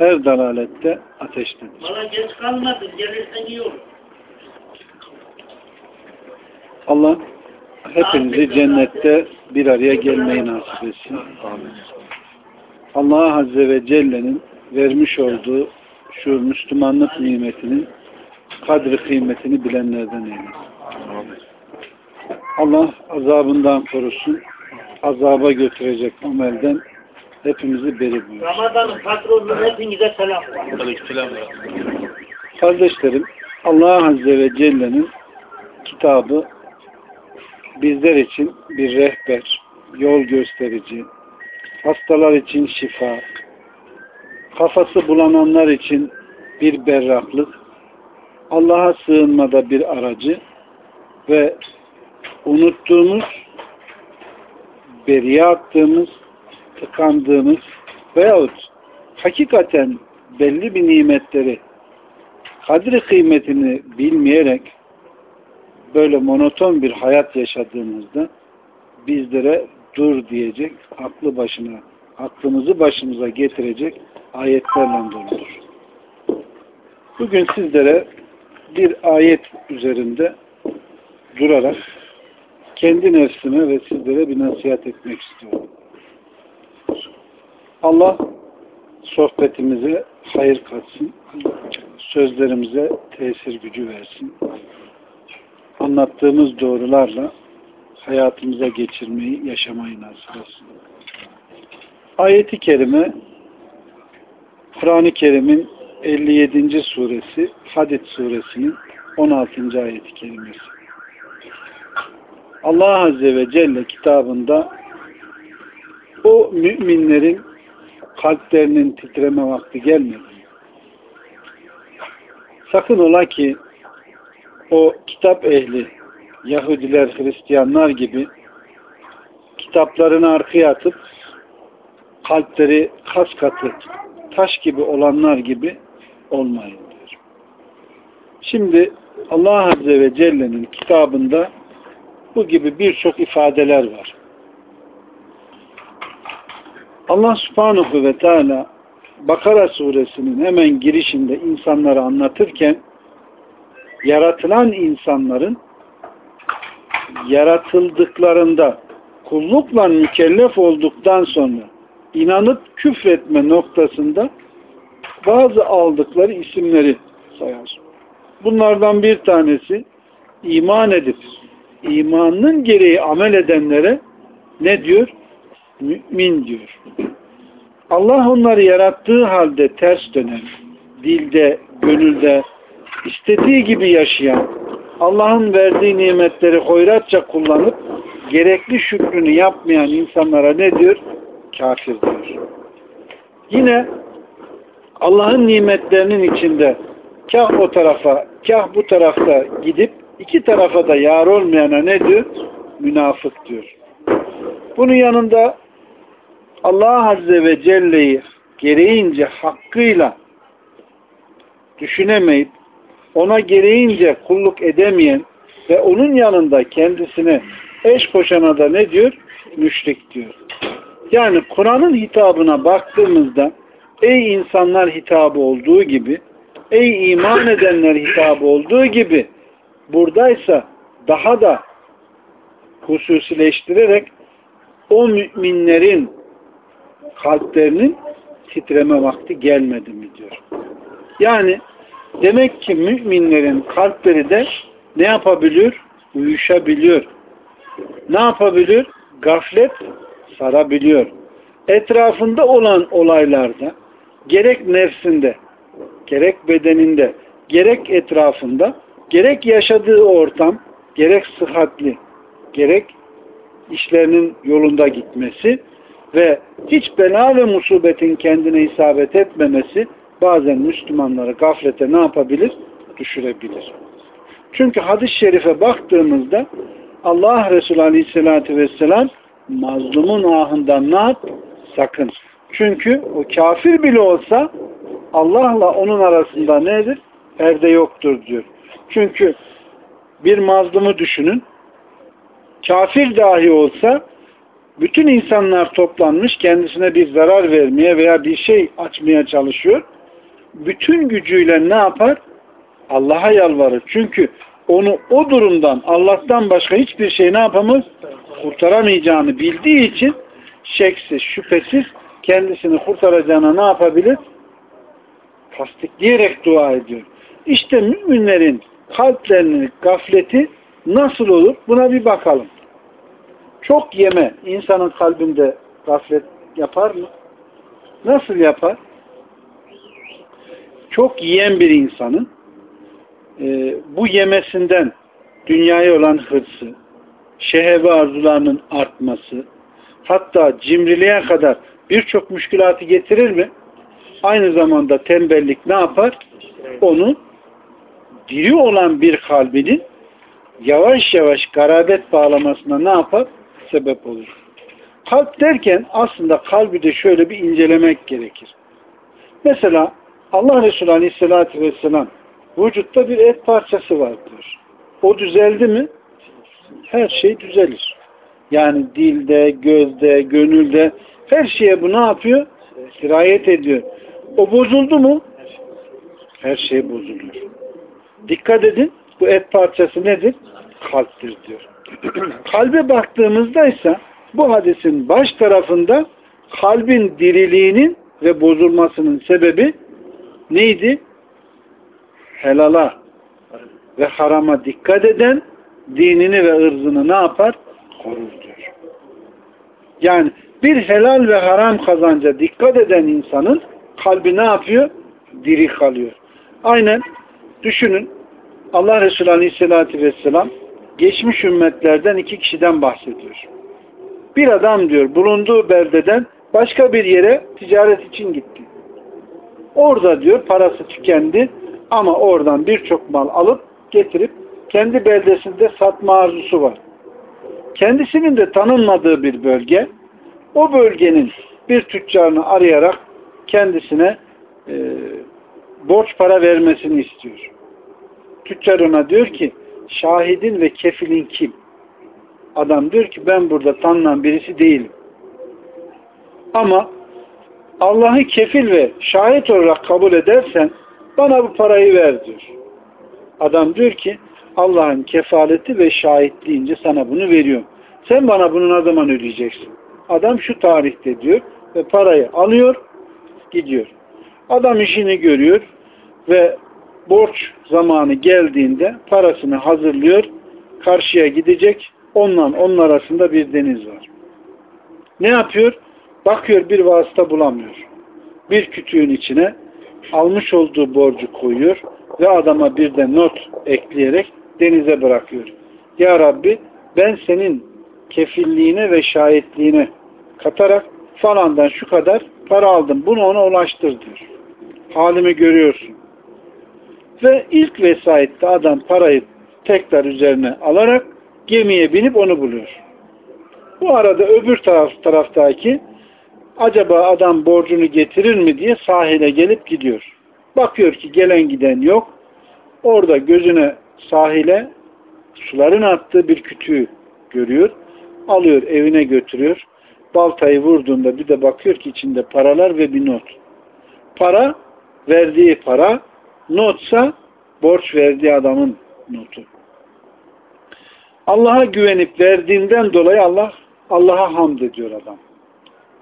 her dalalette ateştedir. Bana geç kalmadın. Gelirsen iyi olur. Allah hepinizi cennette bir araya gelmeyi nasip etsin. Allah Azze ve Celle'nin vermiş olduğu şu Müslümanlık nimetinin kadri kıymetini bilenlerden eylesin. Allah azabından korusun. Azaba götürecek amelden hepimizi beri buyursun. Ramazan'ın patronunun hepinize selam. Kardeşlerim, Allah Azze ve Celle'nin kitabı bizler için bir rehber, yol gösterici, hastalar için şifa, kafası bulananlar için bir berraklık, Allah'a sığınmada bir aracı ve unuttuğumuz, beriye attığımız, tıkandığımız veyahut hakikaten belli bir nimetleri kadri kıymetini bilmeyerek böyle monoton bir hayat yaşadığımızda bizlere dur diyecek, aklı başına, aklımızı başımıza getirecek ayetlerle doludur. Bugün sizlere bir ayet üzerinde durarak kendi nefsime ve sizlere bir nasihat etmek istiyorum. Allah sohbetimize hayır katsın, sözlerimize tesir gücü versin. Anlattığımız doğrularla hayatımıza geçirmeyi, yaşamayı nasip etsin. Ayeti kerime Kur'an-ı Kerim'in 57. suresi Hadid suresinin 16. ayeti kerimesi. Allah Azze ve Celle kitabında o müminlerin kalplerinin titreme vakti gelmedi. Sakın ola ki o kitap ehli Yahudiler, Hristiyanlar gibi kitaplarını arkaya atıp kalpleri kas katı taş gibi olanlar gibi olmayın diyor. Şimdi Allah Azze ve Celle'nin kitabında bu gibi birçok ifadeler var. Allah Subhanahu ve Teala Bakara suresinin hemen girişinde insanları anlatırken yaratılan insanların yaratıldıklarında kullukla mükellef olduktan sonra inanıp küfretme noktasında bazı aldıkları isimleri sayar. Bunlardan bir tanesi iman edip imanının gereği amel edenlere ne diyor? Mümin diyor. Allah onları yarattığı halde ters dönen, dilde, gönülde, istediği gibi yaşayan, Allah'ın verdiği nimetleri hoyratça kullanıp gerekli şükrünü yapmayan insanlara ne diyor? Kafir diyor. Yine Allah'ın nimetlerinin içinde kah o tarafa, kah bu tarafta gidip iki tarafa da yar olmayana ne diyor? Münafık diyor. Bunun yanında Allah Azze ve Celle'yi gereğince hakkıyla düşünemeyip ona gereğince kulluk edemeyen ve onun yanında kendisine eş koşana da ne diyor? Müşrik diyor. Yani Kur'an'ın hitabına baktığımızda ey insanlar hitabı olduğu gibi ey iman edenler hitabı olduğu gibi buradaysa daha da hususileştirerek o müminlerin kalplerinin titreme vakti gelmedi mi diyor. Yani demek ki müminlerin kalpleri de ne yapabiliyor? Uyuşabiliyor. Ne yapabiliyor? Gaflet sarabiliyor. Etrafında olan olaylarda gerek nefsinde, gerek bedeninde, gerek etrafında, gerek yaşadığı ortam, gerek sıhhatli, gerek işlerinin yolunda gitmesi ve hiç bela ve musibetin kendine isabet etmemesi bazen Müslümanları gaflete ne yapabilir? Düşürebilir. Çünkü hadis-i şerife baktığımızda Allah Resulü Aleyhisselatü Vesselam mazlumun ahından ne yap? Sakın. Çünkü o kafir bile olsa Allah'la onun arasında nedir? Perde yoktur diyor. Çünkü bir mazlumu düşünün. Kafir dahi olsa bütün insanlar toplanmış kendisine bir zarar vermeye veya bir şey açmaya çalışıyor. Bütün gücüyle ne yapar? Allah'a yalvarır. Çünkü onu o durumdan Allah'tan başka hiçbir şey ne yapamaz? Kurtaramayacağını bildiği için şeksiz, şüphesiz kendisini kurtaracağına ne yapabilir? Tasdikleyerek dua ediyor. İşte müminlerin kalplerinin gafleti nasıl olur? Buna bir bakalım. Çok yeme insanın kalbinde gaflet yapar mı? Nasıl yapar? Çok yiyen bir insanın e, bu yemesinden dünyaya olan hırsı, şehevi arzularının artması, hatta cimriliğe kadar birçok müşkülatı getirir mi? Aynı zamanda tembellik ne yapar? Onu diri olan bir kalbinin yavaş yavaş garabet bağlamasına ne yapar? Sebep olur. Kalp derken aslında kalbi de şöyle bir incelemek gerekir. Mesela Allah Resulü Aleyhisselatü Vesselam vücutta bir et parçası var diyor. O düzeldi mi? Her şey düzelir. Yani dilde, gözde, gönülde her şeye bu ne yapıyor? Sirayet ediyor. O bozuldu mu? Her şey bozuluyor. Dikkat edin. Bu et parçası nedir? Kalptir diyor. Kalbe baktığımızda ise bu hadisin baş tarafında kalbin diriliğinin ve bozulmasının sebebi neydi? Helala ve harama dikkat eden dinini ve ırzını ne yapar? Korur diyor. Yani bir helal ve haram kazanca dikkat eden insanın kalbi ne yapıyor? Diri kalıyor. Aynen düşünün Allah Resulü Aleyhisselatü Vesselam geçmiş ümmetlerden iki kişiden bahsediyor. Bir adam diyor bulunduğu beldeden başka bir yere ticaret için gitti. Orada diyor parası tükendi ama oradan birçok mal alıp getirip kendi beldesinde satma arzusu var. Kendisinin de tanınmadığı bir bölge o bölgenin bir tüccarını arayarak kendisine e, borç para vermesini istiyor. Tüccar ona diyor ki şahidin ve kefilin kim? Adam diyor ki ben burada tanınan birisi değilim. Ama Allah'ı kefil ve şahit olarak kabul edersen bana bu parayı ver diyor. Adam diyor ki Allah'ın kefaleti ve şahitliğince sana bunu veriyorum. Sen bana bunu ne zaman ödeyeceksin? Adam şu tarihte diyor ve parayı alıyor gidiyor. Adam işini görüyor ve borç zamanı geldiğinde parasını hazırlıyor. Karşıya gidecek. Onunla onun arasında bir deniz var. Ne yapıyor? Bakıyor bir vasıta bulamıyor. Bir kütüğün içine almış olduğu borcu koyuyor ve adama bir de not ekleyerek denize bırakıyor. Ya Rabbi ben senin kefilliğine ve şahitliğine katarak falandan şu kadar para aldım. Bunu ona ulaştır diyor. Halimi görüyorsun. Ve ilk vesayette adam parayı tekrar üzerine alarak gemiye binip onu buluyor. Bu arada öbür taraf, taraftaki acaba adam borcunu getirir mi diye sahile gelip gidiyor. Bakıyor ki gelen giden yok. Orada gözüne sahile suların attığı bir kütüğü görüyor. Alıyor evine götürüyor. Baltayı vurduğunda bir de bakıyor ki içinde paralar ve bir not. Para verdiği para notsa borç verdiği adamın notu. Allah'a güvenip verdiğinden dolayı Allah Allah'a hamd ediyor adam.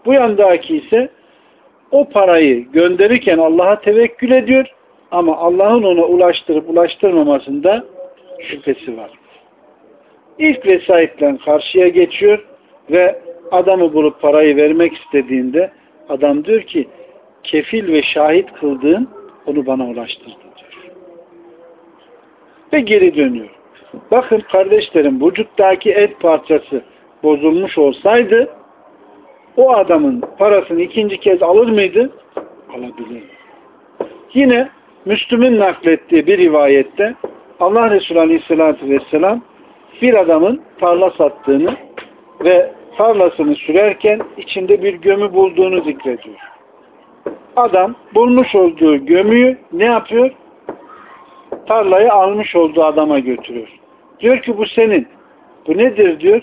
Bu yandaki ise o parayı gönderirken Allah'a tevekkül ediyor ama Allah'ın ona ulaştırıp ulaştırmamasında şüphesi var. İlk vesayetle karşıya geçiyor ve adamı bulup parayı vermek istediğinde adam diyor ki kefil ve şahit kıldığın onu bana ulaştırdı diyor. Ve geri dönüyor. Bakın kardeşlerim vücuttaki et parçası bozulmuş olsaydı o adamın parasını ikinci kez alır mıydı? Alabilir. Yine Müslüm'ün naklettiği bir rivayette Allah Resulü Aleyhisselatü Vesselam bir adamın tarla sattığını ve tarlasını sürerken içinde bir gömü bulduğunu zikrediyor. Adam bulmuş olduğu gömüyü ne yapıyor? Tarlayı almış olduğu adama götürüyor. Diyor ki bu senin. Bu nedir diyor?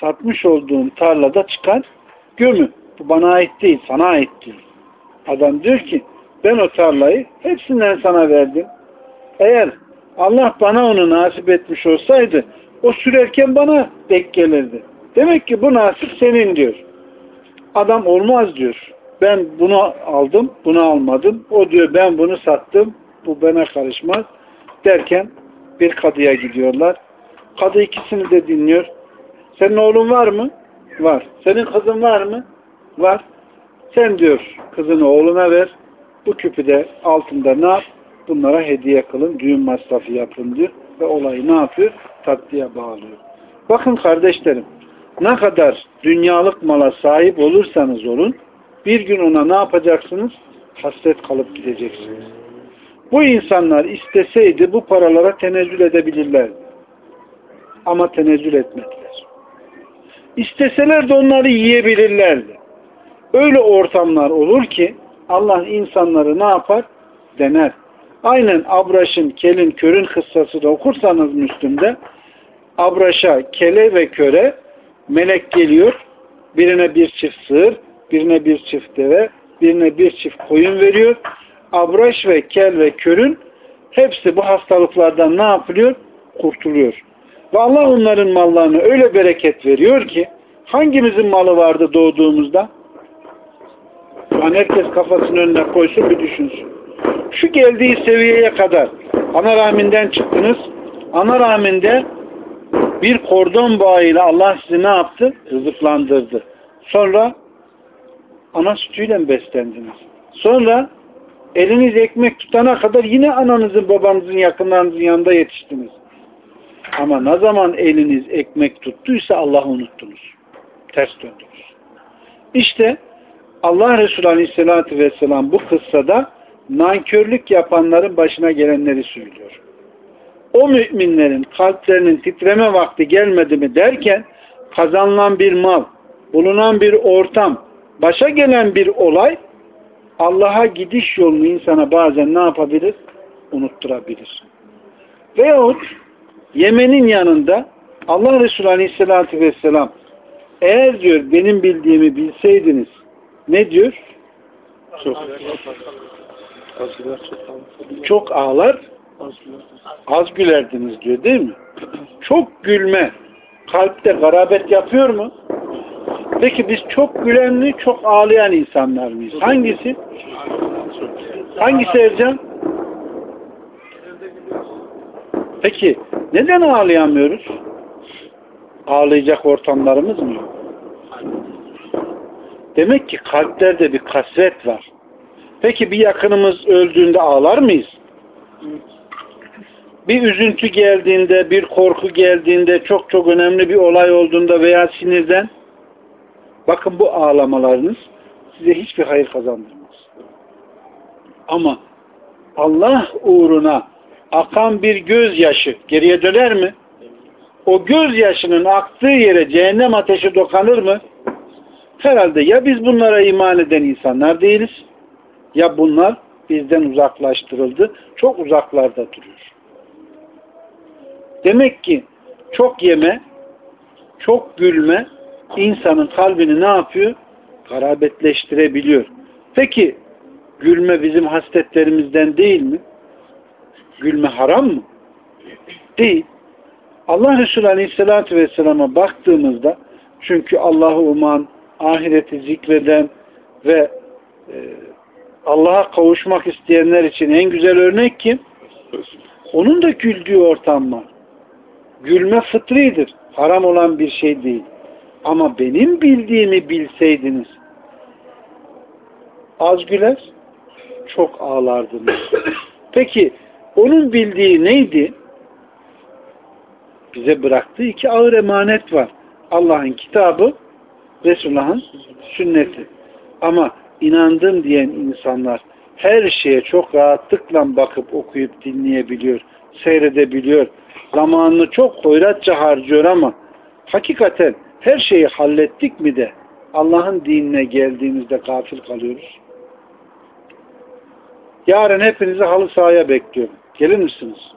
Satmış olduğun tarlada çıkan gömü. Bu bana ait değil, sana ait değil. Adam diyor ki ben o tarlayı hepsinden sana verdim. Eğer Allah bana onu nasip etmiş olsaydı o sürerken bana denk gelirdi. Demek ki bu nasip senin diyor. Adam olmaz diyor. Ben bunu aldım, bunu almadım. O diyor ben bunu sattım, bu bana karışmaz. Derken bir kadıya gidiyorlar. Kadı ikisini de dinliyor. Senin oğlun var mı? Var. Senin kızın var mı? Var. Sen diyor kızını oğluna ver. Bu küpü de altında ne yap? Bunlara hediye kılın. Düğün masrafı yapın diyor. Ve olayı ne yapıyor? Tatlıya bağlıyor. Bakın kardeşlerim ne kadar dünyalık mala sahip olursanız olun bir gün ona ne yapacaksınız? Hasret kalıp gideceksiniz. Bu insanlar isteseydi bu paralara tenezzül edebilirlerdi. Ama tenezzül etmediler. İsteseler de onları yiyebilirlerdi. Öyle ortamlar olur ki Allah insanları ne yapar? Dener. Aynen Abraş'ın, Kel'in, Kör'ün kıssası da okursanız Müslüm'de Abraş'a, Kel'e ve Kör'e melek geliyor. Birine bir çift sığır, birine bir çift deve, birine bir çift koyun veriyor. Abraş ve Kel ve Kör'ün hepsi bu hastalıklardan ne yapılıyor? Kurtuluyor. Ve Allah onların mallarını öyle bereket veriyor ki hangimizin malı vardı doğduğumuzda? Yani herkes kafasının önüne koysun bir düşünsün. Şu geldiği seviyeye kadar ana rahminden çıktınız. Ana rahminde bir kordon bağıyla Allah sizi ne yaptı? Rızıklandırdı. Sonra ana sütüyle beslendiniz. Sonra eliniz ekmek tutana kadar yine ananızın babanızın yakınlarınızın yanında yetiştiniz. Ama ne zaman eliniz ekmek tuttuysa Allah'ı unuttunuz. Ters döndünüz. İşte Allah Resulü Aleyhisselatü Vesselam bu kıssada nankörlük yapanların başına gelenleri söylüyor. O müminlerin kalplerinin titreme vakti gelmedi mi derken kazanılan bir mal, bulunan bir ortam, başa gelen bir olay Allah'a gidiş yolunu insana bazen ne yapabilir? Unutturabilir. Veyahut Yemen'in yanında Allah Resulü Aleyhisselatü Vesselam eğer diyor benim bildiğimi bilseydiniz ne diyor? Çok, çok ağlar az gülerdiniz diyor değil mi? Çok gülme kalpte garabet yapıyor mu? Peki biz çok gülen mi, çok ağlayan insanlar mıyız? Hangisi? Hangisi Ercan? Peki neden ağlayamıyoruz? Ağlayacak ortamlarımız mı yok? Demek ki kalplerde bir kasvet var. Peki bir yakınımız öldüğünde ağlar mıyız? Bir üzüntü geldiğinde, bir korku geldiğinde, çok çok önemli bir olay olduğunda veya sinirden bakın bu ağlamalarınız size hiçbir hayır kazandırmaz. Ama Allah uğruna akan bir gözyaşı geriye döner mi? O gözyaşının aktığı yere cehennem ateşi dokanır mı? Herhalde ya biz bunlara iman eden insanlar değiliz ya bunlar bizden uzaklaştırıldı. Çok uzaklarda duruyor. Demek ki çok yeme, çok gülme insanın kalbini ne yapıyor? Garabetleştirebiliyor. Peki gülme bizim hasletlerimizden değil mi? Gülme haram mı? Değil. Allah Resulü Aleyhisselatü Vesselam'a baktığımızda çünkü Allah'ı uman, ahireti zikreden ve e, Allah'a kavuşmak isteyenler için en güzel örnek kim? Onun da güldüğü ortam var. Gülme fıtridir. Haram olan bir şey değil. Ama benim bildiğimi bilseydiniz az güler çok ağlardınız. Peki onun bildiği neydi? Bize bıraktığı iki ağır emanet var. Allah'ın kitabı, Resulullah'ın sünneti. Ama inandım diyen insanlar her şeye çok rahatlıkla bakıp okuyup dinleyebiliyor, seyredebiliyor. Zamanını çok hoyratça harcıyor ama hakikaten her şeyi hallettik mi de Allah'ın dinine geldiğimizde gafil kalıyoruz. Yarın hepinizi halı sahaya bekliyorum. Gelir misiniz?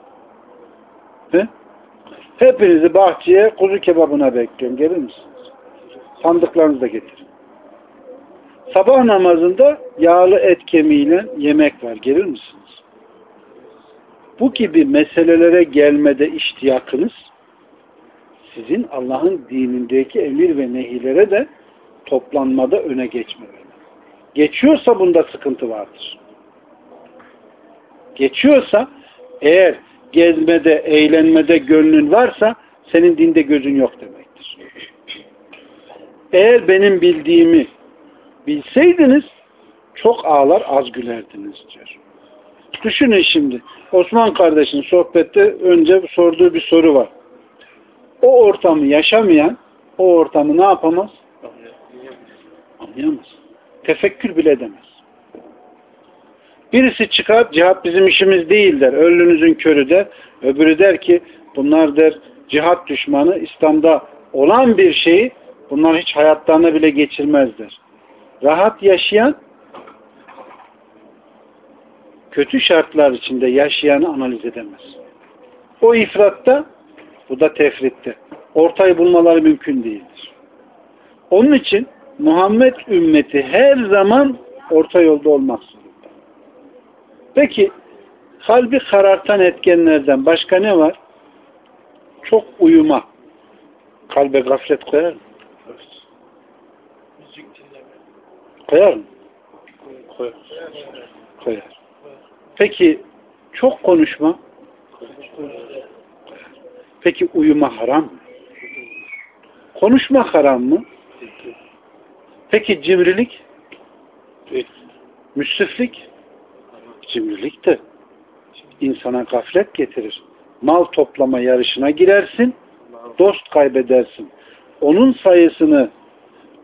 He? Hepinizi bahçeye kuzu kebabına bekliyorum. Gelir misiniz? Sandıklarınızı da getirin. Sabah namazında yağlı et kemiğiyle yemek var. Gelir misiniz? Bu gibi meselelere gelmede iştiyakınız sizin Allah'ın dinindeki emir ve nehilere de toplanmada öne geçmemeli. Geçiyorsa bunda sıkıntı vardır. Geçiyorsa eğer gezmede, eğlenmede gönlün varsa senin dinde gözün yok demektir. Eğer benim bildiğimi bilseydiniz çok ağlar az gülerdiniz diyor. Düşünün şimdi. Osman kardeşin sohbette önce sorduğu bir soru var. O ortamı yaşamayan o ortamı ne yapamaz? Anlayamaz. Tefekkür bile edemez. Birisi çıkar cihat bizim işimiz değil der. Ölünüzün körü der. Öbürü der ki bunlar der cihat düşmanı İslam'da olan bir şeyi bunlar hiç hayatlarına bile geçirmezler. Rahat yaşayan kötü şartlar içinde yaşayanı analiz edemez. O ifratta bu da tefritte. Ortayı bulmaları mümkün değildir. Onun için Muhammed ümmeti her zaman orta yolda olmak zorunda. Peki kalbi karartan etkenlerden başka ne var? Çok uyuma. Kalbe gaflet koyar mı? Koyar mı? Koyar. Koyar. Peki çok konuşma? Peki uyuma haram mı? Konuşma haram mı? Peki cimrilik? Müsriflik? Cimrilik de insana gaflet getirir. Mal toplama yarışına girersin, dost kaybedersin. Onun sayısını,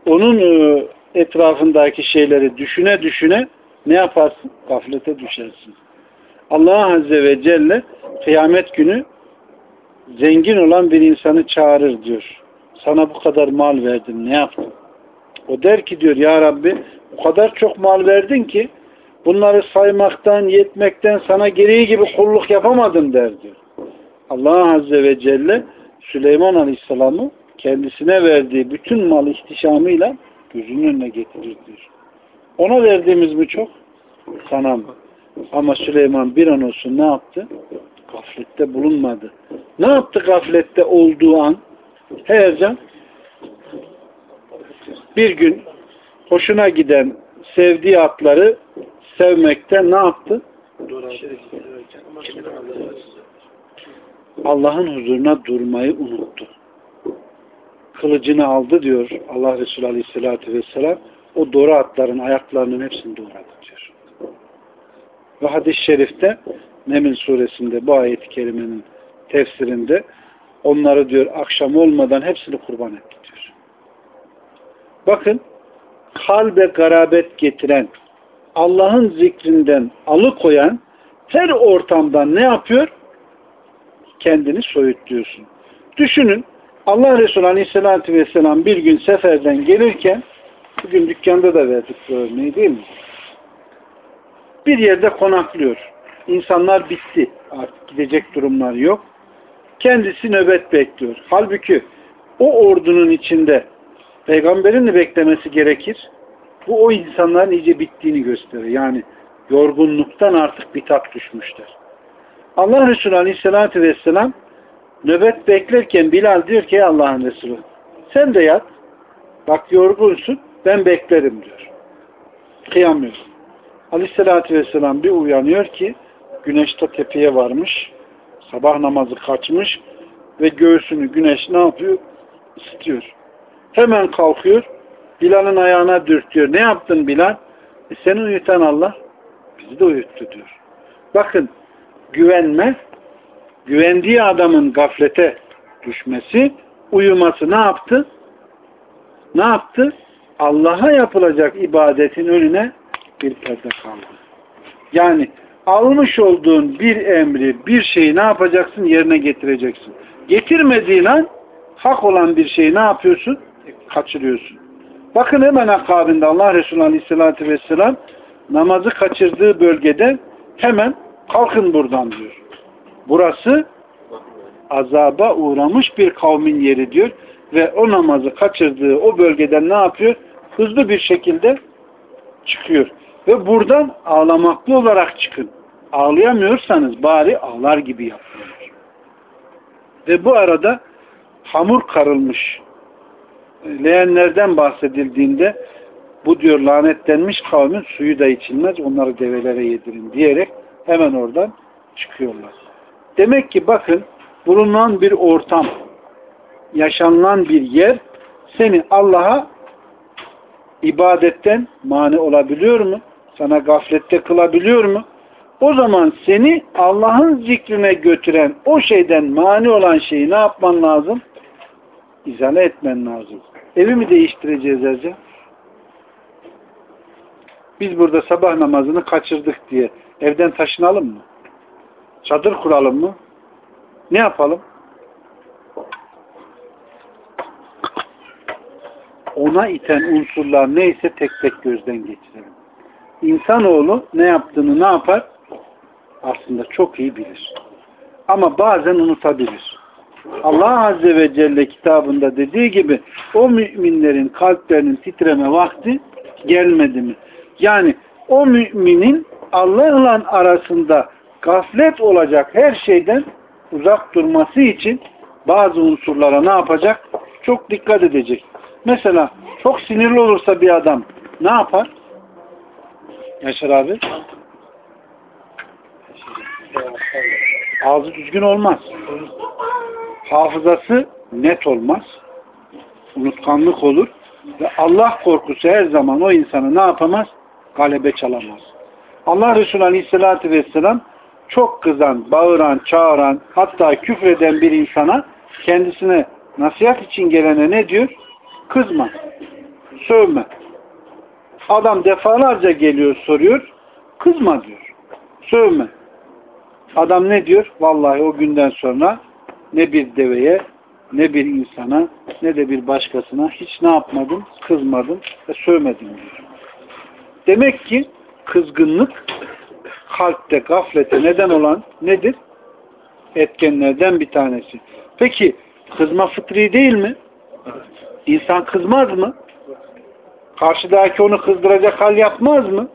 onun e, etrafındaki şeyleri düşüne düşüne ne yaparsın? Gaflete düşersin. Allah Azze ve Celle kıyamet günü zengin olan bir insanı çağırır diyor. Sana bu kadar mal verdim ne yaptın? O der ki diyor ya Rabbi o kadar çok mal verdin ki bunları saymaktan, yetmekten sana gereği gibi kulluk yapamadım der diyor. Allah Azze ve Celle Süleyman Aleyhisselam'ı kendisine verdiği bütün mal ihtişamıyla gözünün önüne getirir diyor. Ona verdiğimiz mi çok? Sana mı? Ama Süleyman bir an olsun ne yaptı? Gaflette bulunmadı. Ne yaptı gaflette olduğu an? Heyecan. Bir gün hoşuna giden sevdiği atları sevmekten ne yaptı? Allah'ın huzuruna durmayı unuttu. Kılıcını aldı diyor Allah Resulü Aleyhisselatü Vesselam. O doğru atların ayaklarının hepsini doğradı diyor. Ve hadis-i şerifte Neml suresinde bu ayet-i kerimenin tefsirinde onları diyor akşam olmadan hepsini kurban etti diyor. Bakın kalbe garabet getiren Allah'ın zikrinden alıkoyan her ortamdan ne yapıyor? Kendini soyutluyorsun. Düşünün Allah Resulü Aleyhisselatü Vesselam bir gün seferden gelirken bugün dükkanda da verdik bu örneği değil mi? Bir yerde konaklıyor. İnsanlar bitti. Artık gidecek durumlar yok. Kendisi nöbet bekliyor. Halbuki o ordunun içinde peygamberin de beklemesi gerekir. Bu o insanların iyice bittiğini gösterir. Yani yorgunluktan artık bitap düşmüşler. Allah Resulü Aleyhisselatü Vesselam nöbet beklerken Bilal diyor ki Allah'ın Resulü sen de yat. Bak yorgunsun ben beklerim diyor. Kıyamıyor. Aleyhisselatü Vesselam bir uyanıyor ki güneş de tepeye varmış. Sabah namazı kaçmış ve göğsünü güneş ne yapıyor? Isıtıyor. Hemen kalkıyor. Bilal'ın ayağına dürtüyor. Ne yaptın Bilal? E seni uyutan Allah bizi de uyuttu diyor. Bakın güvenme güvendiği adamın gaflete düşmesi uyuması ne yaptı? Ne yaptı? Allah'a yapılacak ibadetin önüne bir perde kaldı. Yani almış olduğun bir emri, bir şeyi ne yapacaksın? Yerine getireceksin. Getirmediğin an hak olan bir şeyi ne yapıyorsun? Kaçırıyorsun. Bakın hemen akabinde Allah Resulü Aleyhisselatü Vesselam namazı kaçırdığı bölgede hemen kalkın buradan diyor. Burası azaba uğramış bir kavmin yeri diyor ve o namazı kaçırdığı o bölgeden ne yapıyor? Hızlı bir şekilde çıkıyor. Ve buradan ağlamaklı olarak çıkın. Ağlayamıyorsanız bari ağlar gibi yapın. Ve bu arada hamur karılmış leğenlerden bahsedildiğinde bu diyor lanetlenmiş kavmin suyu da içilmez onları develere yedirin diyerek hemen oradan çıkıyorlar. Demek ki bakın bulunan bir ortam yaşanılan bir yer seni Allah'a ibadetten mani olabiliyor mu? Sana gaflette kılabiliyor mu? O zaman seni Allah'ın zikrine götüren o şeyden mani olan şeyi ne yapman lazım? İzale etmen lazım. Evi mi değiştireceğiz Ercan? Biz burada sabah namazını kaçırdık diye evden taşınalım mı? Çadır kuralım mı? Ne yapalım? Ona iten unsurlar neyse tek tek gözden geçirelim. İnsanoğlu ne yaptığını ne yapar? Aslında çok iyi bilir. Ama bazen unutabilir. Allah Azze ve Celle kitabında dediği gibi o müminlerin kalplerinin titreme vakti gelmedi mi? Yani o müminin Allah'la arasında gaflet olacak her şeyden uzak durması için bazı unsurlara ne yapacak? Çok dikkat edecek. Mesela çok sinirli olursa bir adam ne yapar? Yaşar abi? Ağzı düzgün olmaz. Hafızası net olmaz. Unutkanlık olur. Ve Allah korkusu her zaman o insanı ne yapamaz? Galebe çalamaz. Allah Resulü Aleyhisselatü Vesselam çok kızan, bağıran, çağıran, hatta küfreden bir insana kendisine nasihat için gelene ne diyor? Kızma. Sövme. Adam defalarca geliyor soruyor. Kızma diyor. Sövme. Adam ne diyor? Vallahi o günden sonra ne bir deveye, ne bir insana, ne de bir başkasına hiç ne yapmadım? Kızmadım ve sövmedim diyor. Demek ki kızgınlık kalpte, gaflete neden olan nedir? Etkenlerden bir tanesi. Peki kızma fıtri değil mi? İnsan kızmaz mı? Karşıdaki onu kızdıracak hal yapmaz mı?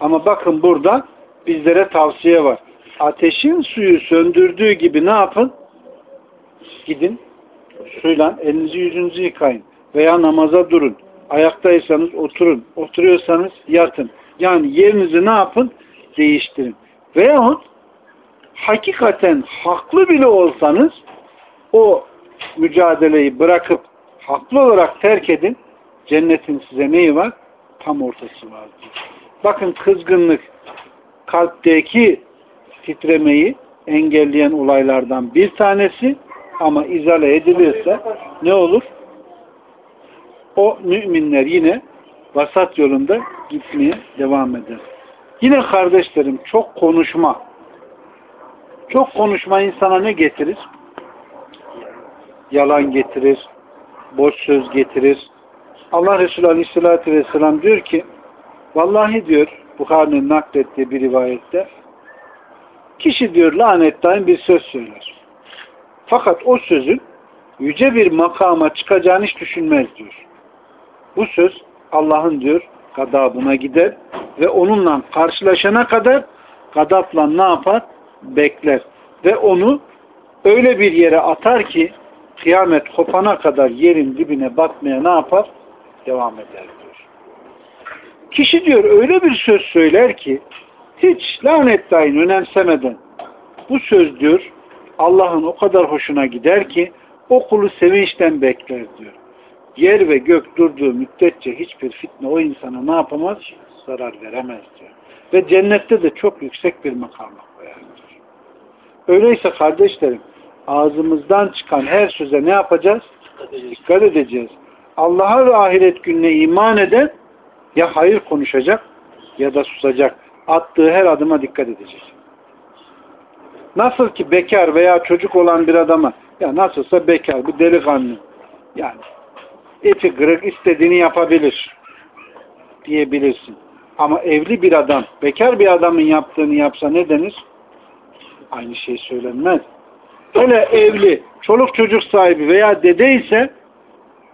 Ama bakın burada bizlere tavsiye var. Ateşin suyu söndürdüğü gibi ne yapın? Gidin suyla elinizi yüzünüzü yıkayın. Veya namaza durun. Ayaktaysanız oturun. Oturuyorsanız yatın. Yani yerinizi ne yapın? Değiştirin. Veyahut hakikaten haklı bile olsanız o mücadeleyi bırakıp haklı olarak terk edin. Cennetin size neyi var? Tam ortası var. Bakın kızgınlık kalpteki titremeyi engelleyen olaylardan bir tanesi ama izale edilirse ne olur? O müminler yine vasat yolunda gitmeye devam eder. Yine kardeşlerim çok konuşma. Çok konuşma insana ne getirir? Yalan getirir. Boş söz getirir. Allah Resulü Aleyhisselatü Vesselam diyor ki vallahi diyor Bukhari'nin naklettiği bir rivayette kişi diyor lanetten bir söz söyler. Fakat o sözün yüce bir makama çıkacağını hiç düşünmez diyor. Bu söz Allah'ın diyor gadabına gider ve onunla karşılaşana kadar gadapla ne yapar? Bekler. Ve onu öyle bir yere atar ki kıyamet kopana kadar yerin dibine batmaya ne yapar? Devam eder diyor. Kişi diyor öyle bir söz söyler ki hiç lanet dahin önemsemeden bu söz diyor Allah'ın o kadar hoşuna gider ki o kulu sevinçten bekler diyor. Yer ve gök durduğu müddetçe hiçbir fitne o insana ne yapamaz? Zarar veremez diyor. Ve cennette de çok yüksek bir makama koyar diyor. Öyleyse kardeşlerim ağzımızdan çıkan her söze ne yapacağız? Dikkat edeceğiz. Allah'a ve ahiret gününe iman eden ya hayır konuşacak ya da susacak. attığı her adıma dikkat edecek. Nasıl ki bekar veya çocuk olan bir adama ya nasılsa bekar, bir delikanlı yani eti kırık istediğini yapabilir diyebilirsin. Ama evli bir adam, bekar bir adamın yaptığını yapsa ne denir? Aynı şey söylenmez. Hele evli, çoluk çocuk sahibi veya dede ise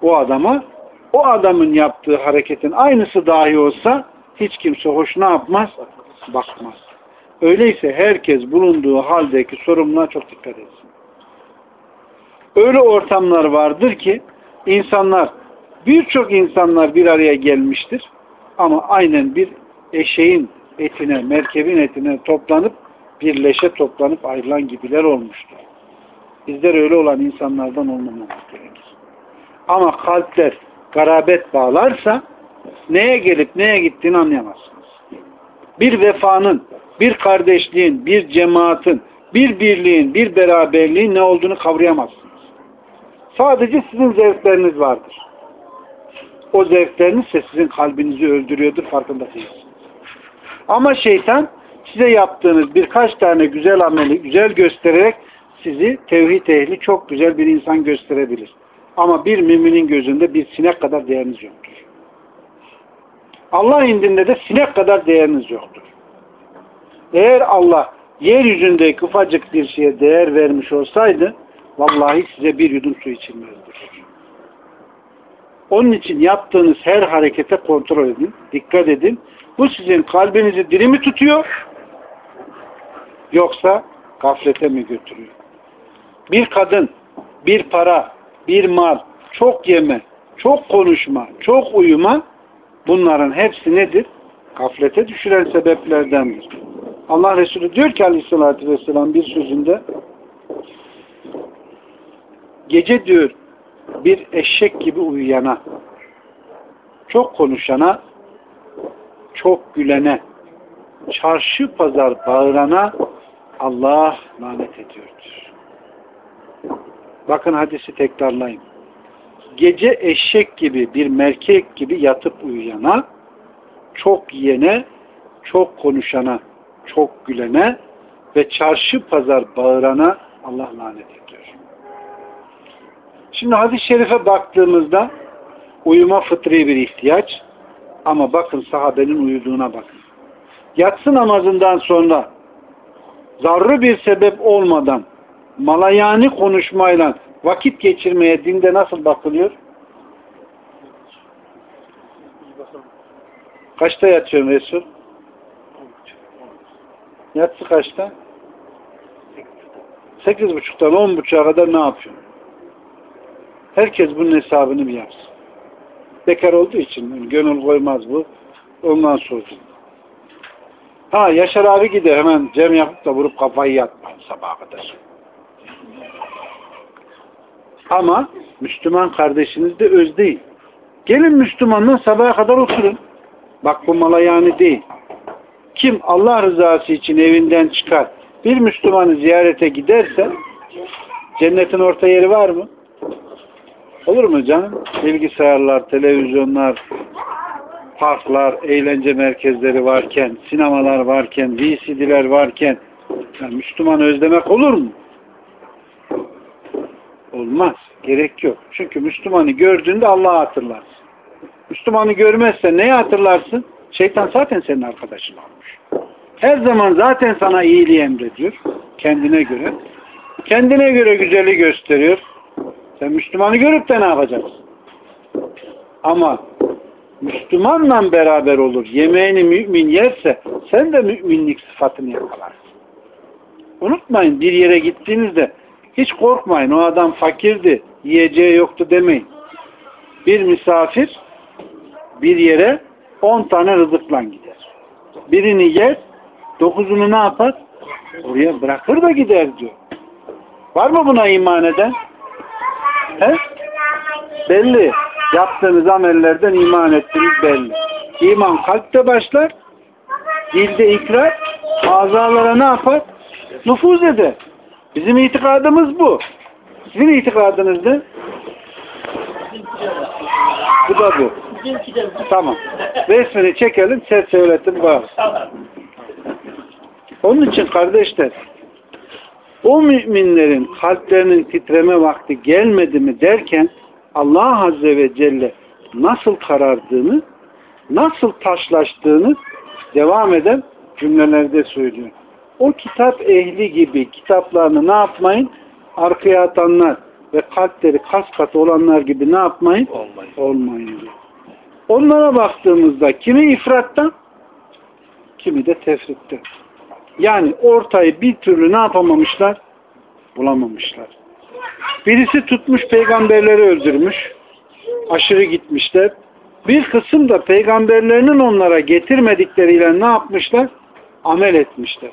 o adama o adamın yaptığı hareketin aynısı dahi olsa hiç kimse hoş ne yapmaz? Bakmaz. Öyleyse herkes bulunduğu haldeki sorumluluğa çok dikkat etsin. Öyle ortamlar vardır ki insanlar birçok insanlar bir araya gelmiştir ama aynen bir eşeğin etine, merkebin etine toplanıp birleşe toplanıp ayrılan gibiler olmuştur. Bizler öyle olan insanlardan olmamamız gerekir. Ama kalpler garabet bağlarsa neye gelip neye gittiğini anlayamazsınız. Bir vefanın, bir kardeşliğin, bir cemaatin, bir birliğin, bir beraberliğin ne olduğunu kavrayamazsınız. Sadece sizin zevkleriniz vardır. O zevkleriniz ise sizin kalbinizi öldürüyordur, farkında değilsiniz. Ama şeytan size yaptığınız birkaç tane güzel ameli güzel göstererek sizi tevhid ehli çok güzel bir insan gösterebilir. Ama bir müminin gözünde bir sinek kadar değeriniz yoktur. Allah indinde de sinek kadar değeriniz yoktur. Eğer Allah yeryüzündeki ufacık bir şeye değer vermiş olsaydı vallahi size bir yudum su içilmezdir. Onun için yaptığınız her harekete kontrol edin, dikkat edin. Bu sizin kalbinizi diri mi tutuyor yoksa gaflete mi götürüyor? Bir kadın, bir para, bir mal, çok yeme, çok konuşma, çok uyuma bunların hepsi nedir? Gaflete düşüren sebeplerdendir. Allah Resulü diyor ki aleyhissalatü vesselam bir sözünde gece diyor bir eşek gibi uyuyana çok konuşana çok gülene çarşı pazar bağırana Allah lanet ediyordur. Bakın hadisi tekrarlayın. Gece eşek gibi bir merkek gibi yatıp uyuyana çok yiyene çok konuşana çok gülene ve çarşı pazar bağırana Allah lanet ediyor. Şimdi hadis-i şerife baktığımızda uyuma fıtri bir ihtiyaç ama bakın sahabenin uyuduğuna bakın. Yatsı namazından sonra zarrı bir sebep olmadan malayani konuşmayla vakit geçirmeye dinde nasıl bakılıyor? Kaçta yatıyorsun Resul? Yatsı kaçta? Sekiz buçuktan on buçuğa kadar ne yapıyorsun? Herkes bunun hesabını bir yapsın. Bekar olduğu için gönül koymaz bu. Ondan sordum. Ha Yaşar abi gider hemen cem yapıp da vurup kafayı yatmayın sabaha kadar. Ama Müslüman kardeşiniz de öz değil. Gelin Müslümanla sabaha kadar oturun. Bak bu mala yani değil. Kim Allah rızası için evinden çıkar bir Müslümanı ziyarete giderse cennetin orta yeri var mı? Olur mu canım? Bilgisayarlar, televizyonlar, parklar, eğlence merkezleri varken, sinemalar varken, VCD'ler varken yani Müslüman özlemek olur mu? Olmaz. Gerek yok. Çünkü Müslümanı gördüğünde Allah'ı hatırlarsın. Müslümanı görmezsen neyi hatırlarsın? Şeytan zaten senin arkadaşın olmuş. Her zaman zaten sana iyiliği emrediyor. Kendine göre. Kendine göre güzeli gösteriyor. Sen Müslümanı görüp de ne yapacaksın? Ama Müslümanla beraber olur. Yemeğini mümin yerse sen de müminlik sıfatını yakalarsın. Unutmayın bir yere gittiğinizde hiç korkmayın. O adam fakirdi, yiyeceği yoktu demeyin. Bir misafir bir yere on tane rızıkla gider. Birini yer, dokuzunu ne yapar? Oraya bırakır da gider diyor. Var mı buna iman eden? He? Belli. Yaptığınız amellerden iman ettiniz belli. İman kalpte başlar, dilde ikrar, azalara ne yapar? Nüfuz eder. Bizim itikadımız bu. Sizin itikadınız ne? Bu da bu. Tamam. Resmini çekelim, ses söyletin. Tamam. Onun için kardeşler o müminlerin kalplerinin titreme vakti gelmedi mi derken Allah Azze ve Celle nasıl karardığını, nasıl taşlaştığını devam eden cümlelerde söylüyor. O kitap ehli gibi kitaplarını ne yapmayın? Arkaya atanlar ve kalpleri kas katı olanlar gibi ne yapmayın? Olmayın. Olmayın. Onlara baktığımızda kimi ifratta, kimi de tefritte. Yani ortayı bir türlü ne yapamamışlar? Bulamamışlar. Birisi tutmuş peygamberleri öldürmüş. Aşırı gitmişler. Bir kısım da peygamberlerinin onlara getirmedikleriyle ne yapmışlar? Amel etmişler.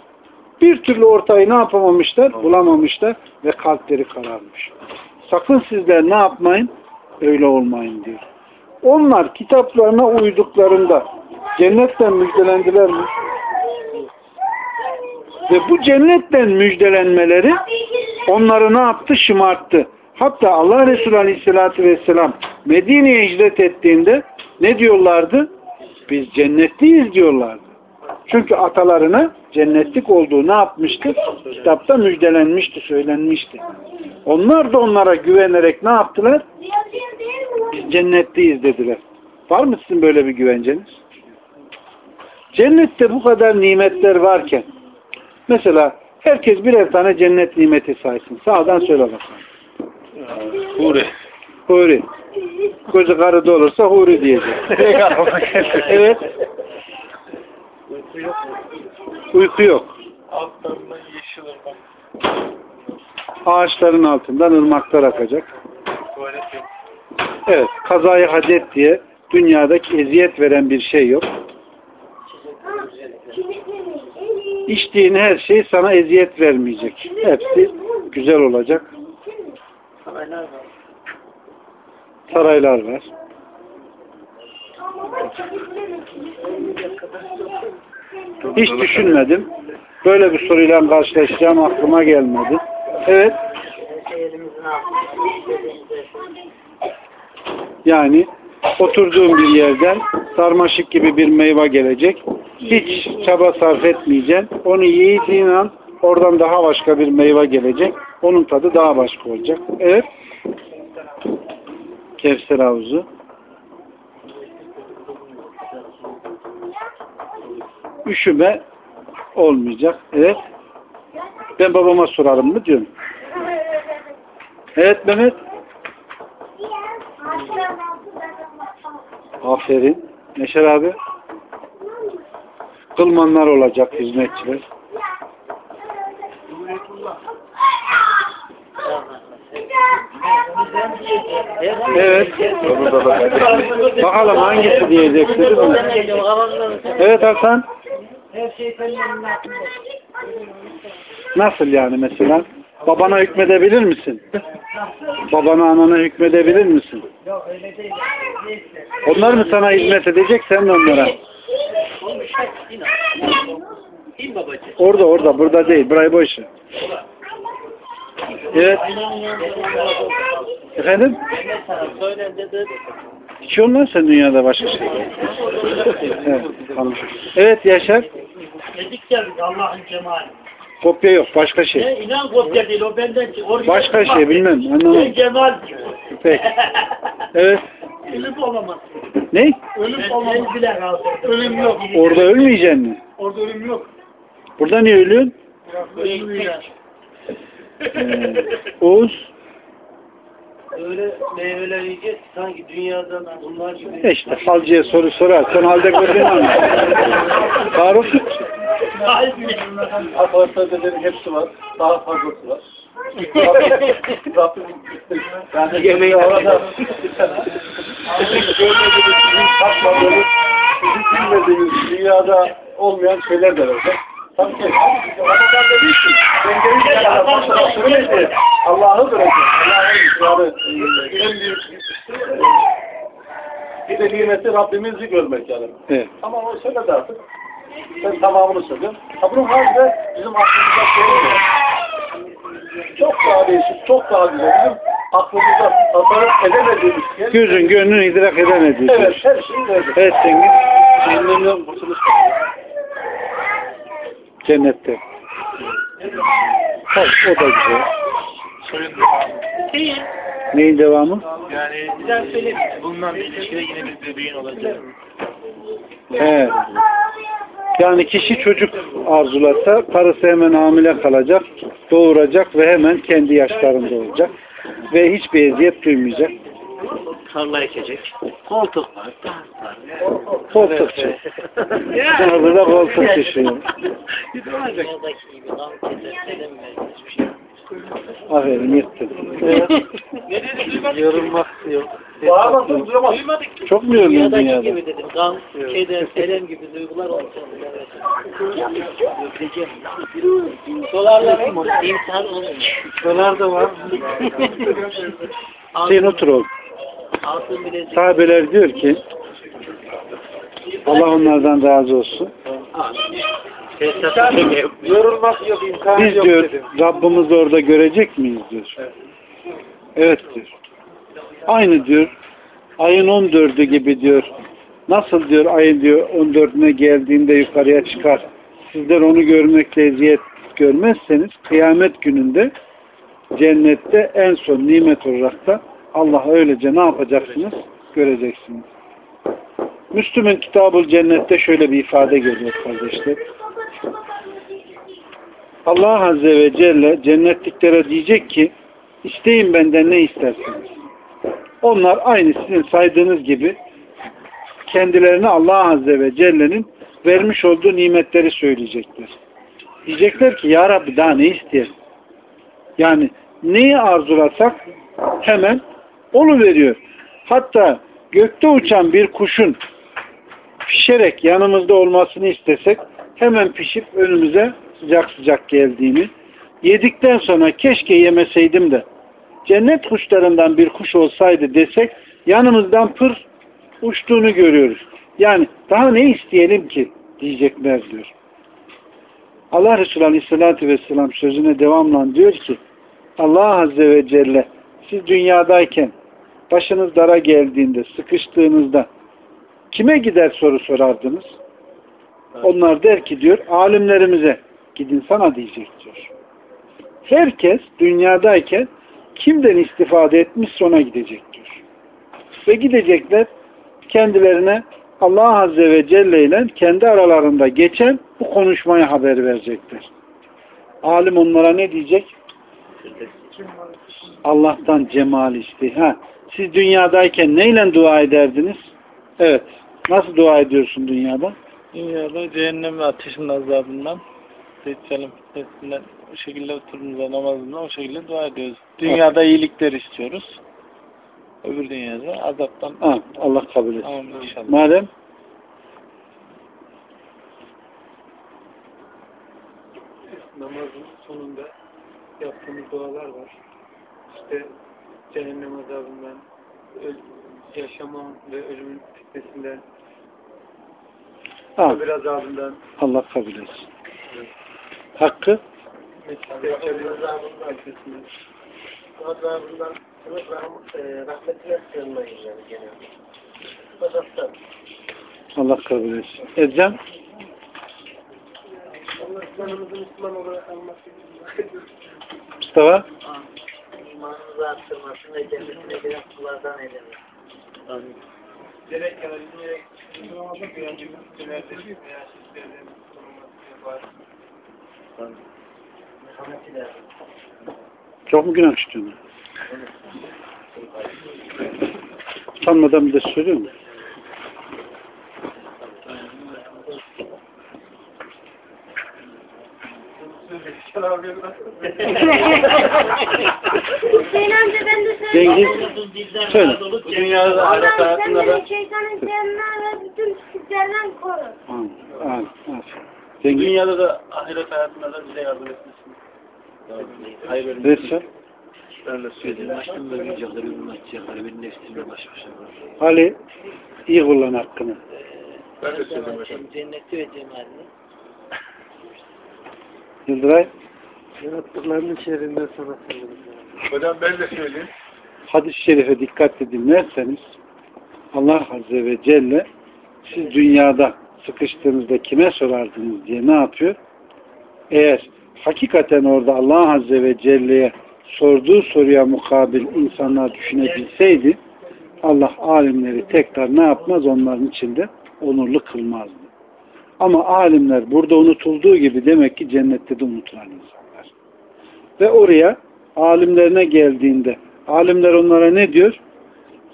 Bir türlü ortayı ne yapamamışlar? Bulamamışlar ve kalpleri kararmış. Sakın sizler ne yapmayın? Öyle olmayın diyor. Onlar kitaplarına uyduklarında cennetten müjdelendiler mi? Ve bu cennetten müjdelenmeleri onları ne yaptı? Şımarttı. Hatta Allah Resulü Aleyhisselatü Vesselam Medine'ye hicret ettiğinde ne diyorlardı? Biz cennetliyiz diyorlardı. Çünkü atalarına cennetlik olduğu ne yapmıştı? Kitapta müjdelenmişti, söylenmişti. Onlar da onlara güvenerek ne yaptılar? Biz cennetliyiz dediler. Var mı sizin böyle bir güvenceniz? Cennette bu kadar nimetler varken mesela herkes birer tane cennet nimeti saysın. Sağdan söyle bakalım. Huri. Huri. Gözü karıda olursa huri diyecek. evet. Uyku yok. Altlarından yeşil ırmak. Ağaçların altından ırmaklar akacak. Tuvalet yok. Evet. Kazayı hadet diye dünyadaki eziyet veren bir şey yok. İçtiğin her şey sana eziyet vermeyecek. Hepsi güzel olacak. Saraylar var. Hiç düşünmedim. Böyle bir soruyla karşılaşacağım aklıma gelmedi. Evet. Yani oturduğun bir yerden sarmaşık gibi bir meyve gelecek. Hiç çaba sarf etmeyeceksin. Onu yiydiğin an oradan daha başka bir meyve gelecek. Onun tadı daha başka olacak. Evet. Kevser havuzu. Üşüme olmayacak. Evet. Ben babama sorarım mı diyorum. Evet Mehmet. Aferin. Neşer abi. Kılmanlar olacak hizmetçiler. Evet. Bakalım hangisi diyecek değil mi? Evet Hasan. Her şey senin. Nasıl yani mesela? Babana hükmedebilir misin? Babana anana hükmedebilir misin? Yok öyle değil. Neyse. Onlar mı sana hizmet edecek sen de onlara? Değil babacığım? Orada orada burada değil. Burayı boş ver. Evet. Efendim? Hiç olmaz sen dünyada başka şey. Evet, tamam. evet Yaşar. Dedik biz Allah'ın cemali. Kopya yok. Başka şey. Ne inan kopya değil o benden. Oraya Başka şey, bilmem, anlamadım. Cemal. Peki. Evet. Ölüm olamaz. Ne? Ölüm olamaz. bile. Ölüm yok. Orada ölmeyeceksin mi? Orada ölüm yok. Burada niye ölüyorsun? Ölüm yok. Ee, Oğuz. Öyle meyveler yiyeceğiz ki sanki dünyadan bunlar gibi. E işte falcıya soru sorar. Sen halde gördün mü? Faruk. Arkadaşlar dedenin hepsi var. Daha fazlası var. Rabbim yani yemeği orada sizin görmediğiniz, sizin bilmediğiniz dünyada olmayan şeyler de var. Tabii ki. Ramazan dedi ki, gelince Allah sana söyledi. Allah'ı bırakın. Allah'ın yani en büyük bir de nimeti Rabbimizi görmek yani. Evet. Ama o söyledi artık. Ben tamamını söylüyorum. Ha bunun haricinde bizim aklımızda şey. Çok daha değişik, çok daha güzel. Bizim aklımızda tasarruf edemediğimiz şey. Gözün gönlün idrak edemediği. Evet, her şeyi verdi. Evet Cengiz. Cehennemden kurtuluş Cennette. Tabii, o da güzel. Soyun devamı. Değil. Neyin devamı? Yani bundan bir ilişkide yine bir bebeğin olacak. He. Yani kişi çocuk arzulasa karısı hemen hamile kalacak, doğuracak ve hemen kendi yaşlarında olacak. Ve hiçbir eziyet duymayacak. Tarla ekecek. Koltuk var. var. Koltukçu. Ya. Orada da koltuk düşüyor. Şey. Aferin yırttın. Ne dedi. Yorulmak yok. Bağırmasın duymadık ki. Çok mu yorulun Dünyadaki dünyada? gibi dedim. Kan, keder, elem gibi duygular olacak. Öpeceğim. Dolarlar insan olmuyor. Dolar da var. Sen otur oğlum. Sahabeler diyor ki Allah onlardan razı olsun. Yorulmak yok, imkanı Biz yok diyor dedim. Rabbimizi orada görecek miyiz diyor. Evet diyor. Aynı diyor ayın 14'ü gibi diyor. Nasıl diyor ayın diyor 14'üne geldiğinde yukarıya çıkar. Sizler onu görmekle eziyet görmezseniz kıyamet gününde cennette en son nimet olarak da Allah öylece ne yapacaksınız? Göreceksiniz. Müslüm'ün kitabı cennette şöyle bir ifade geliyor kardeşler. Allah Azze ve Celle cennetliklere diyecek ki isteyin benden ne isterseniz. Onlar aynı sizin saydığınız gibi kendilerine Allah Azze ve Celle'nin vermiş olduğu nimetleri söyleyecekler. Diyecekler ki Ya Rabbi daha ne isteyelim? Yani neyi arzulasak hemen onu veriyor. Hatta gökte uçan bir kuşun pişerek yanımızda olmasını istesek hemen pişip önümüze sıcak sıcak geldiğini yedikten sonra keşke yemeseydim de cennet kuşlarından bir kuş olsaydı desek yanımızdan pır uçtuğunu görüyoruz. Yani daha ne isteyelim ki diyecekler diyor. Allah Resulü Aleyhisselatü Vesselam sözüne devamla diyor ki Allah Azze ve Celle siz dünyadayken başınız dara geldiğinde, sıkıştığınızda kime gider soru sorardınız? Onlar der ki diyor, alimlerimize gidin sana diyecek diyor. Herkes dünyadayken kimden istifade etmiş ona gidecek diyor. Ve gidecekler kendilerine Allah Azze ve Celle ile kendi aralarında geçen bu konuşmayı haber verecekler. Alim onlara ne diyecek? Allah'tan cemal iste. Ha, siz dünyadayken neyle dua ederdiniz? Evet. Nasıl dua ediyorsun dünyada? Dünyada cehennem ve ateşin azabından, Deccal'in fitnesinden o şekilde oturduğumuzda namazında o şekilde dua ediyoruz. Dünyada iyilikler istiyoruz. Öbür dünyada azaptan Ha, Allah kabul etsin. amin inşallah. Madem namazın sonunda yaptığımız dualar var. İşte cehennem azabından, yaşama ve ölümün fitnesinden, kabir azabından, Allah kabul etsin. Hakkı Deccal'in fitnesinden. Azabından rahmetine sığınmayın yani genelde. Allah kabul etsin. Edeceğim. Allah İslam'ımızı Müslüman olarak alması Mustafa imanımızı arttırması ve cennetine giren kullardan eylemek. Amin. Yani dünyaya çıkmayan gibi tünelde veya şirketlerin sorulması var. Merhametiyle. çok mu günah işliyorsun? Utanmadan bir de söylüyor mu? Hüseyin amca ben de. Cengiz söyle. Bu dünyada ahiret sen hayatında da şeytanın ve bütün pisliklerden koru. Amin. Amin. Amin. Cengiz dünyada da ahiret hayatında da bize yardım etmesin. Hayır Resul. Başa var. Ali iyi kullan hakkını. Ben de söyleyeyim hocam. Cenneti ve cemalini. Yıldıray Yarattıklarının şerrinden sana sığınırım. Hocam ben de söyleyeyim. hadis-i şerife dikkatli dinlerseniz Allah Azze ve Celle siz dünyada sıkıştığınızda kime sorardınız diye ne yapıyor? eğer hakikaten orada Allah Azze ve Celle'ye sorduğu soruya mukabil insanlar düşünebilseydi Allah alimleri tekrar ne yapmaz onların içinde onurlu kılmazdı. Ama alimler burada unutulduğu gibi demek ki cennette de unutulan insanlar. Ve oraya alimlerine geldiğinde alimler onlara ne diyor?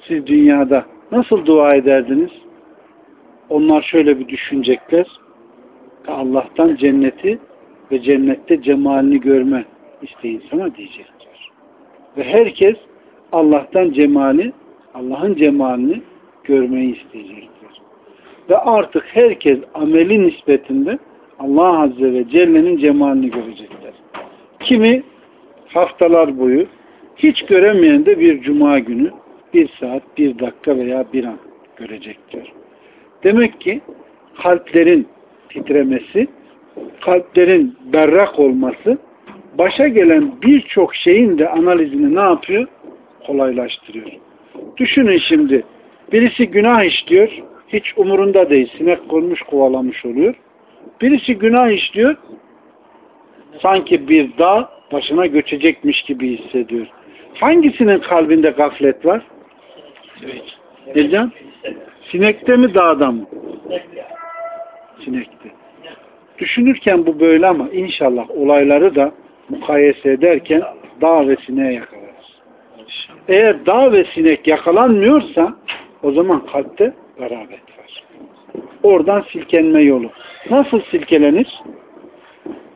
Siz dünyada nasıl dua ederdiniz? Onlar şöyle bir düşünecekler. Allah'tan cenneti ve cennette cemalini görme isteyin sana diyecekler. Ve herkes Allah'tan cemali, Allah'ın cemalini görmeyi isteyecektir. Ve artık herkes ameli nispetinde Allah Azze ve Celle'nin cemalini görecekler. Kimi haftalar boyu hiç göremeyen de bir cuma günü bir saat, bir dakika veya bir an görecektir. Demek ki kalplerin titremesi, kalplerin berrak olması başa gelen birçok şeyin de analizini ne yapıyor? Kolaylaştırıyor. Düşünün şimdi birisi günah işliyor hiç umurunda değil. Sinek konmuş kovalamış oluyor. Birisi günah işliyor sanki bir dağ başına göçecekmiş gibi hissediyor. Hangisinin kalbinde gaflet var? Ercan? Sinekte mi dağda mı? Sinekte. Düşünürken bu böyle ama inşallah olayları da mukayese ederken dağ ve sineğe yakalarız. Eğer dağ ve sinek yakalanmıyorsa o zaman kalpte garabet var. Oradan silkenme yolu. Nasıl silkelenir?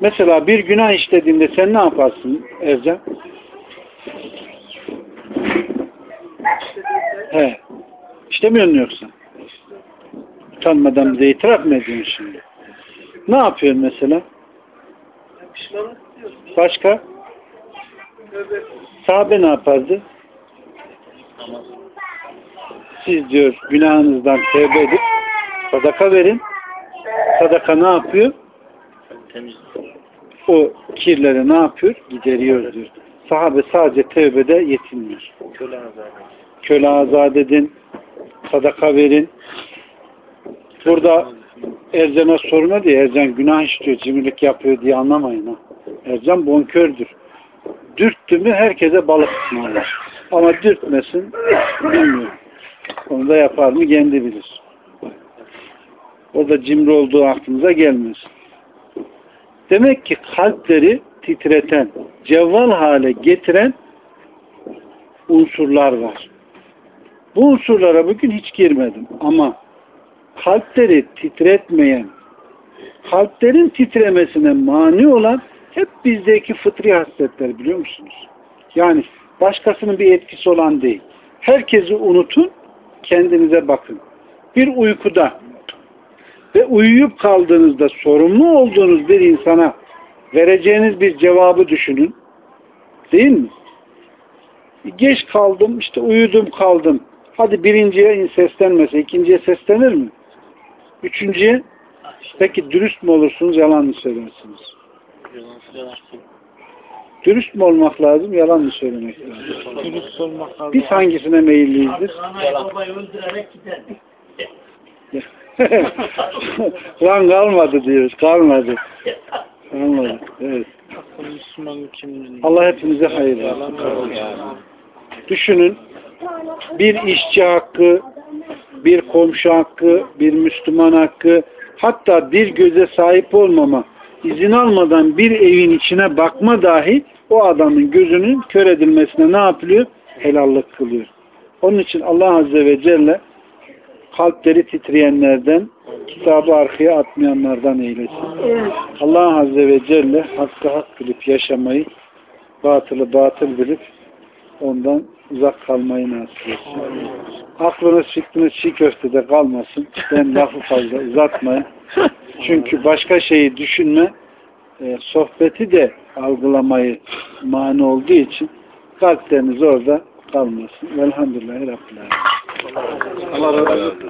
Mesela bir günah işlediğinde sen ne yaparsın Ercan? He. İstemiyorsun yoksa? Utanmadan bize itiraf mı ediyorsun şimdi? Ne yapıyorsun mesela? Başka? Sahabe ne yapardı? Siz diyor günahınızdan tevbe edip sadaka verin. Sadaka ne yapıyor? O kirleri ne yapıyor? Gideriyor diyor. Sahabe sadece tevbede yetinmiyor. Köle azat edin. Sadaka verin. Burada Ercan'a sorma diye Ercan günah işliyor, cimrilik yapıyor diye anlamayın ha. Ercan bonkördür. Dürttü mü herkese balık ısmarlar. Ama dürtmesin bilmiyorum. Onu da yapar mı kendi bilir. O da cimri olduğu aklınıza gelmez. Demek ki kalpleri titreten, cevval hale getiren unsurlar var. Bu unsurlara bugün hiç girmedim ama kalpleri titretmeyen, kalplerin titremesine mani olan hep bizdeki fıtri hasletler biliyor musunuz? Yani başkasının bir etkisi olan değil. Herkesi unutun, kendinize bakın. Bir uykuda ve uyuyup kaldığınızda sorumlu olduğunuz bir insana vereceğiniz bir cevabı düşünün. Değil mi? Geç kaldım, işte uyudum kaldım. Hadi birinciye seslenmese, ikinciye seslenir mi? Üçüncüye peki dürüst mü olursunuz, yalan mı söylersiniz? Dürüst mü olmak lazım, yalan mı söylemek lazım? Dürüst olmak lazım. Biz hangisine meyilliyizdir? Anayı babayı öldürerek gider. Lan kalmadı diyoruz, kalmadı. Kalmadı, evet. Allah hepimize hayır. Düşünün, bir işçi hakkı, bir komşu hakkı, bir Müslüman hakkı, hatta bir göze sahip olmama, izin almadan bir evin içine bakma dahi o adamın gözünün kör edilmesine ne yapılıyor? Helallık kılıyor. Onun için Allah Azze ve Celle kalpleri titreyenlerden, kitabı arkaya atmayanlardan eylesin. Allah Azze ve Celle hakkı hak bilip yaşamayı, batılı batıl bilip ondan uzak kalmayı nasip etsin. Aklınız fikriniz çiğ köftede kalmasın. Ben lafı fazla uzatmayın. Çünkü başka şeyi düşünme, e, sohbeti de algılamayı mani olduğu için kalpleriniz orada kalmasın. Velhamdülillahi Rabbil Alemin. Allah razı olsun.